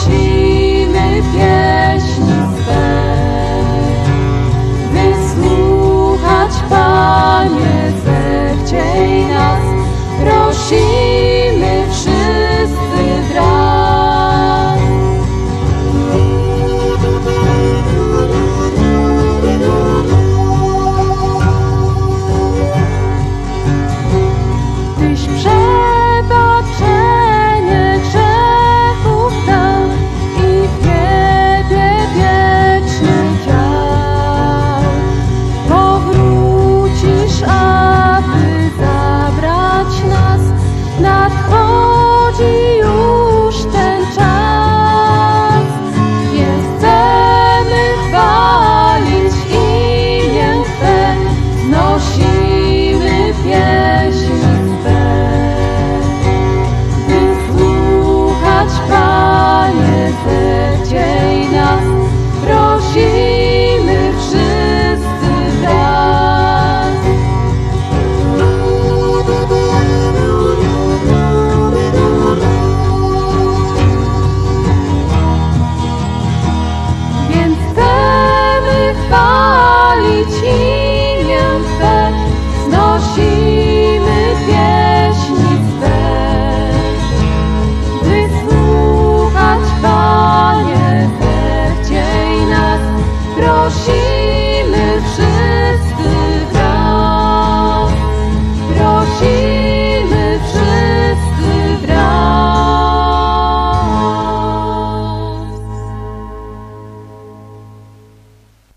She may pierwszy.